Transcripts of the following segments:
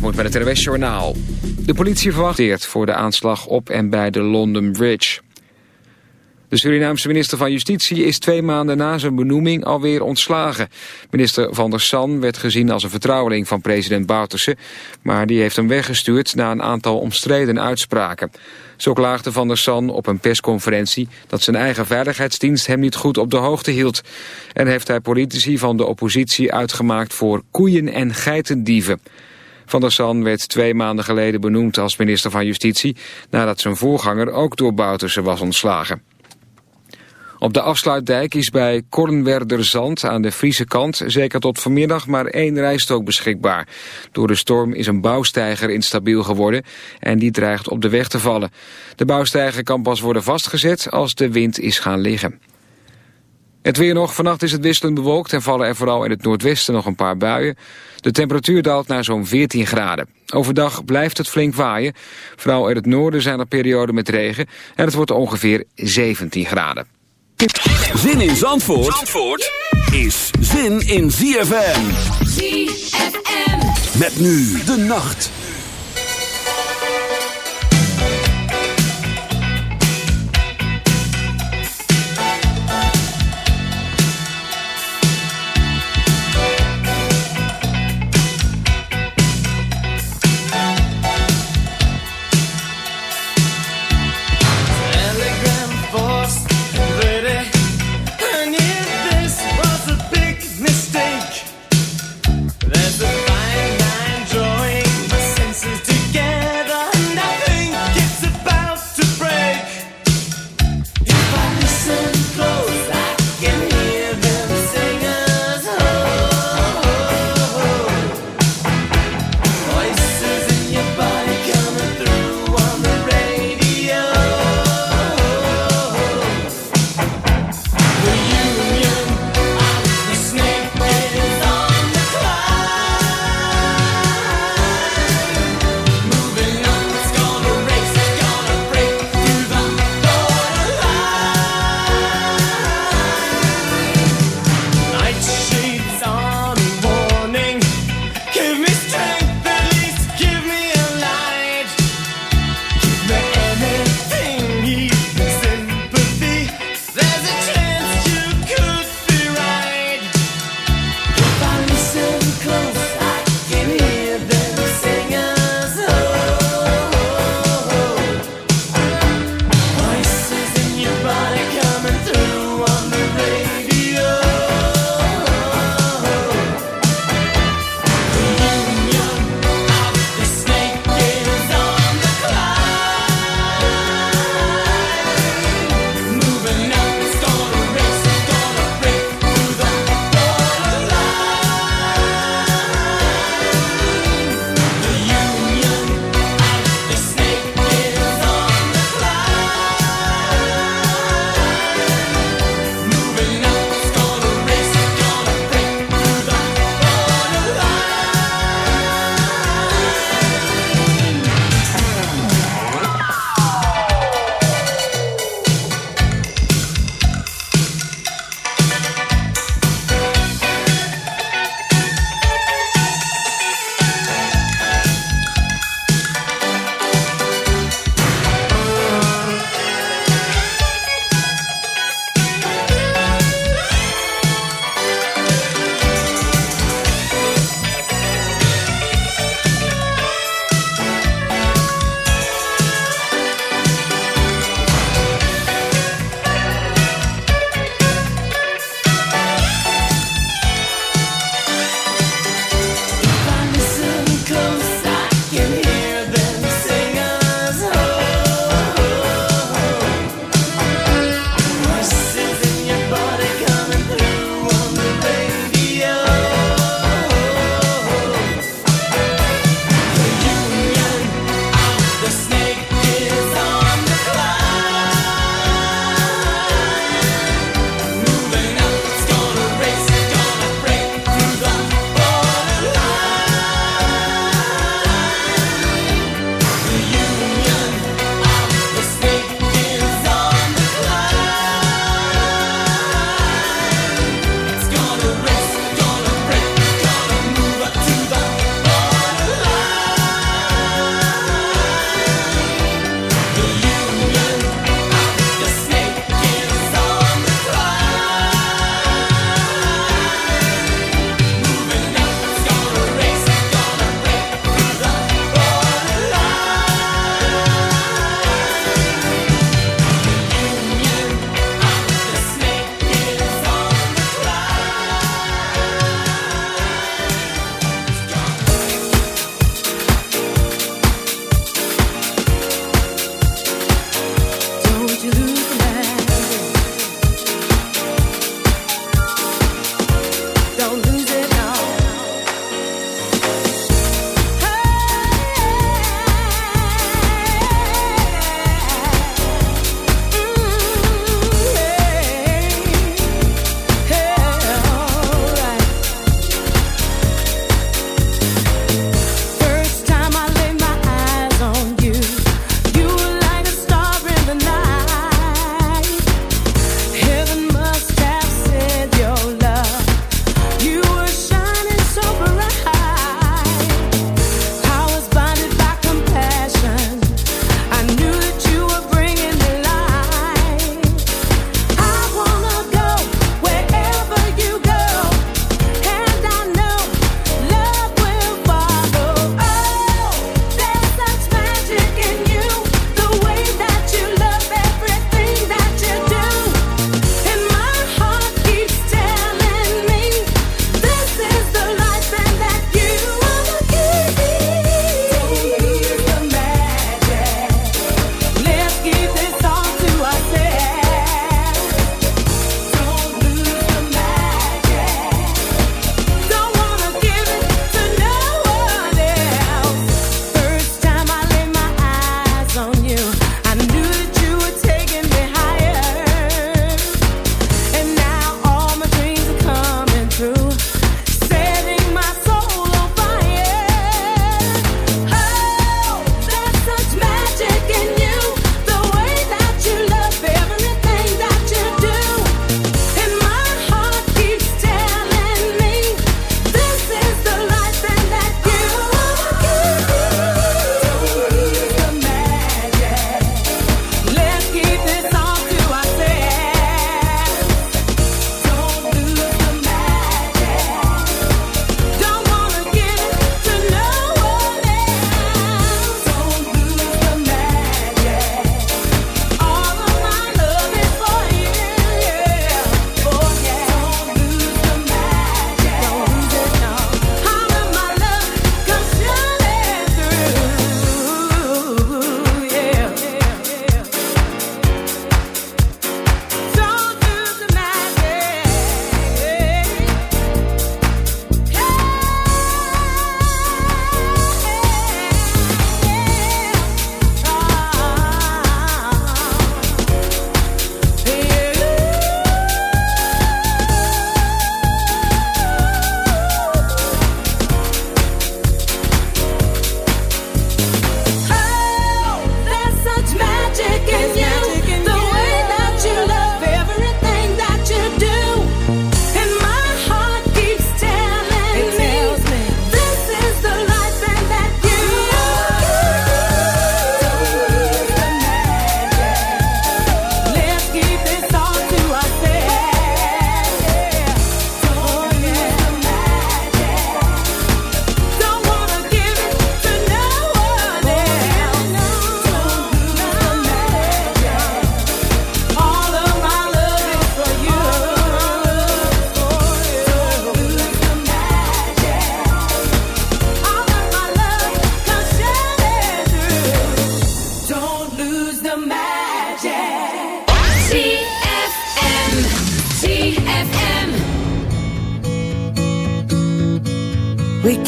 moet met het RWS Journaal. De politie verwacht voor de aanslag op en bij de London Bridge. De Surinaamse minister van Justitie is twee maanden na zijn benoeming alweer ontslagen. Minister Van der San werd gezien als een vertrouweling van president Bouterse... maar die heeft hem weggestuurd na een aantal omstreden uitspraken. Zo klaagde Van der San op een persconferentie dat zijn eigen veiligheidsdienst hem niet goed op de hoogte hield. En heeft hij politici van de oppositie uitgemaakt voor koeien- en geitendieven. Van der San werd twee maanden geleden benoemd als minister van Justitie... nadat zijn voorganger ook door Bouterse was ontslagen. Op de afsluitdijk is bij Kornwerderzand aan de Friese kant zeker tot vanmiddag maar één rijstrook beschikbaar. Door de storm is een bouwsteiger instabiel geworden en die dreigt op de weg te vallen. De bouwsteiger kan pas worden vastgezet als de wind is gaan liggen. Het weer nog. Vannacht is het wisselend bewolkt en vallen er vooral in het noordwesten nog een paar buien. De temperatuur daalt naar zo'n 14 graden. Overdag blijft het flink waaien. Vooral in het noorden zijn er perioden met regen en het wordt ongeveer 17 graden. Zin in Zandvoort, Zandvoort is zin in ZFM. ZFM. Met nu de nacht.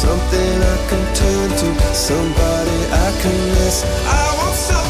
Something I can turn to, somebody I can miss. I want something.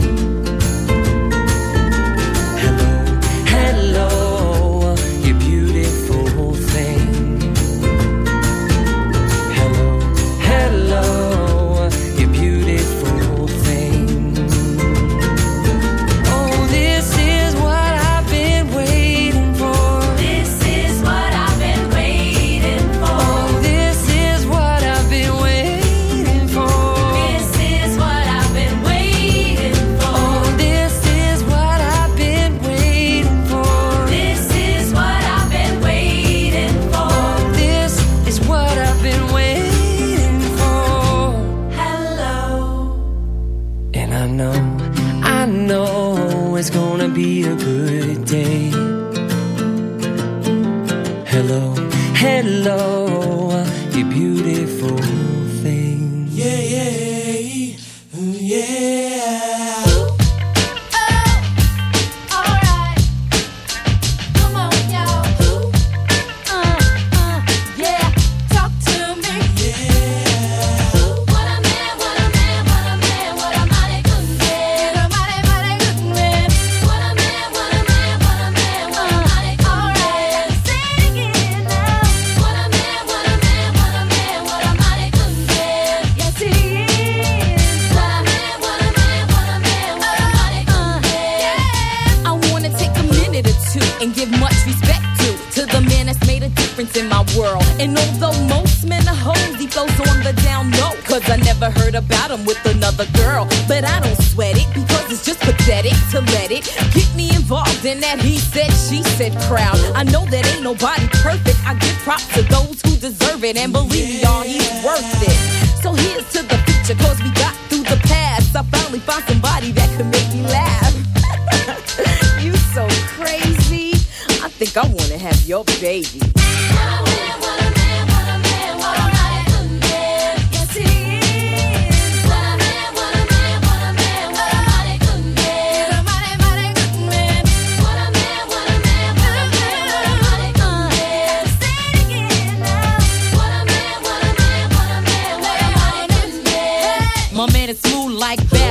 Like Barry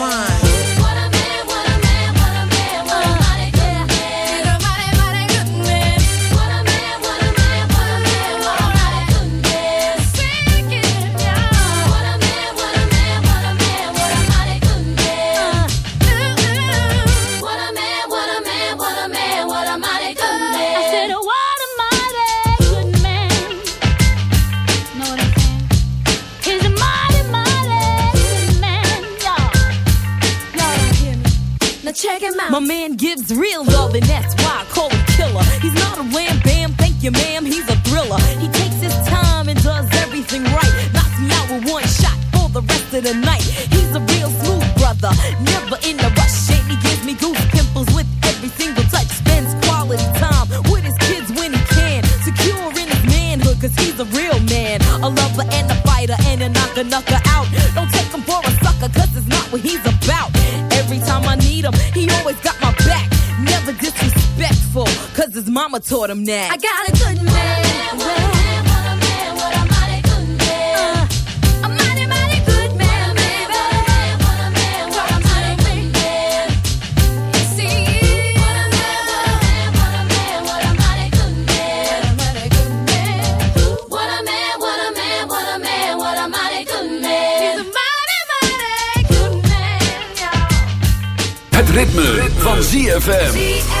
real love, and that's why I call him killer. He's not a wham bam, thank you, ma'am. He's mama taught him that. I got a good man. ritme, ritme. van ZFM.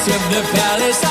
the palace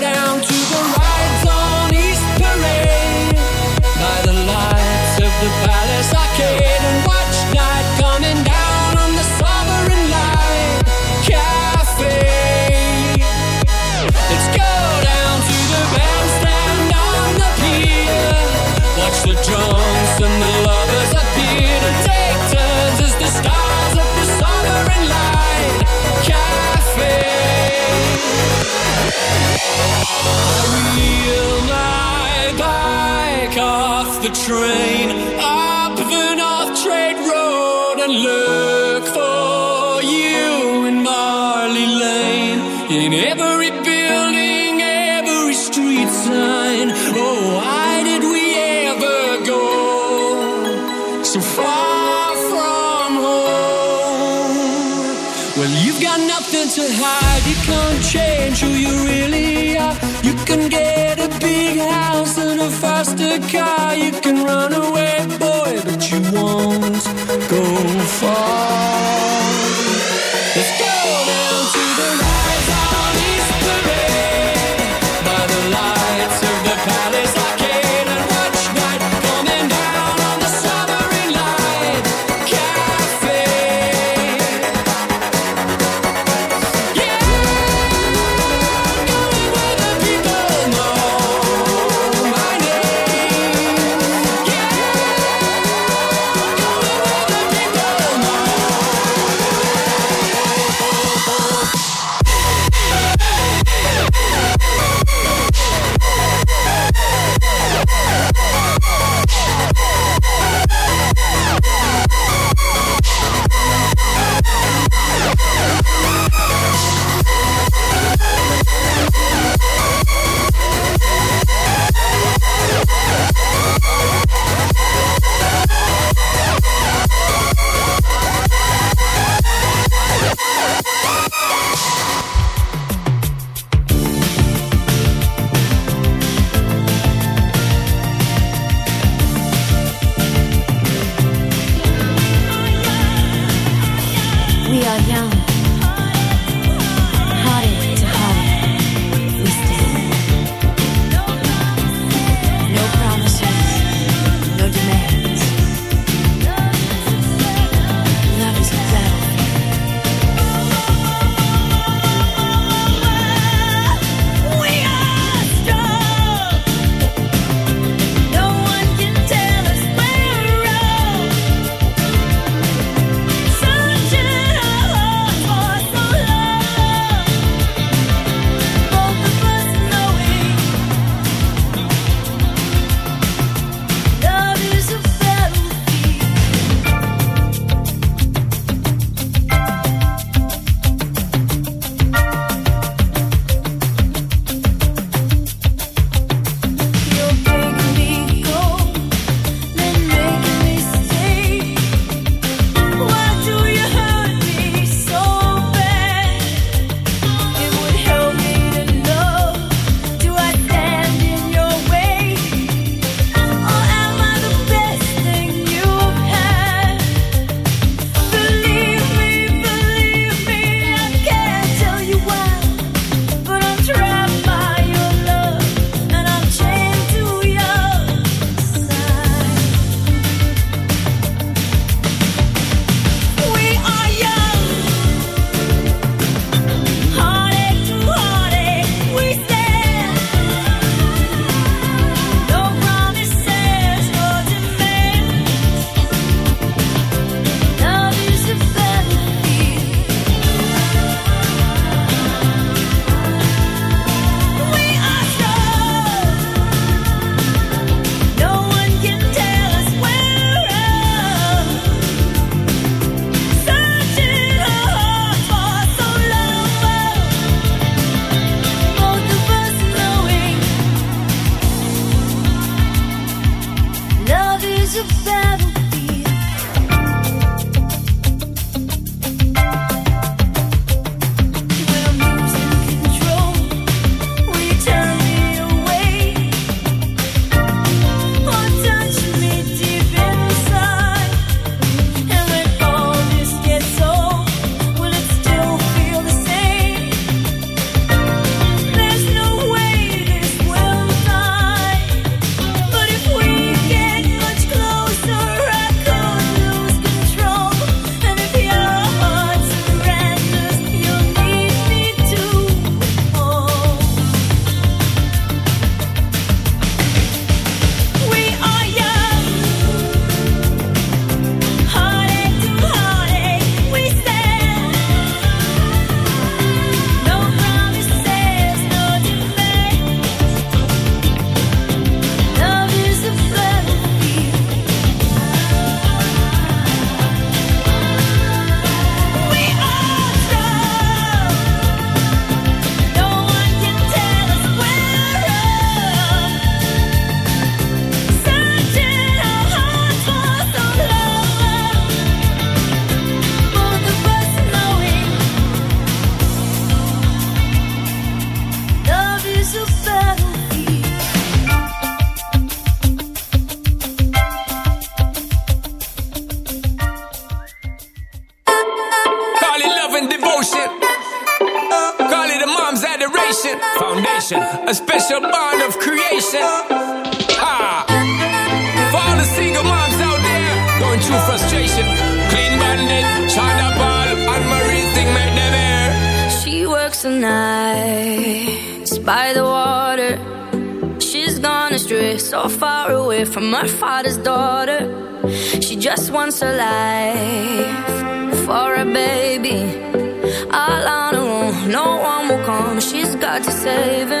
life for a baby. All on her own, no one will come. She's got to save him.